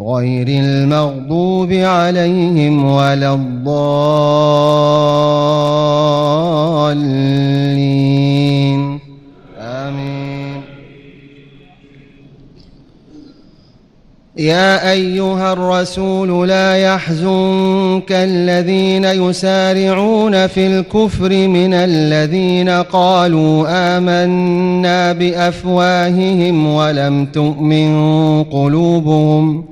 غير المغضوب عليهم ولا الضالين. آمين. يا أيها الرسول لا يحزنك الذين يسارعون في الكفر من الذين قالوا آمنا بأفواههم ولم تؤمن قلوبهم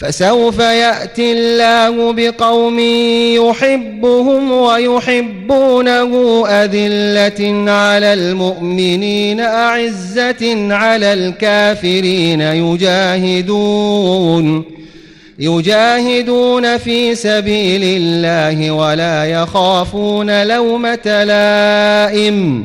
فسوف يأتي الله بقوم يحبهم ويحبونه أذلة على المؤمنين أعزة على الكافرين. يجاهدون يجاهدون في سبيل الله ولا يخافون لومة لائم.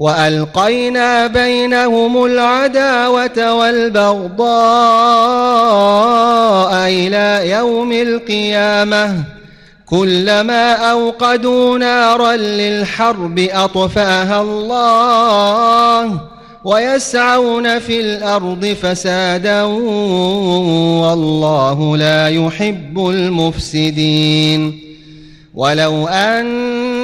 وألقينا بينهم العداوة والبغضاء إلى يوم القيامة. كلما أوقدوا نارا للحرب أطفأها الله ويسعون في الأرض فسادا والله لا يحب المفسدين. ولو أن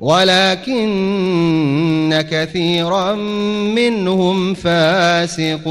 ولكن كثيرا منهم فاسقون.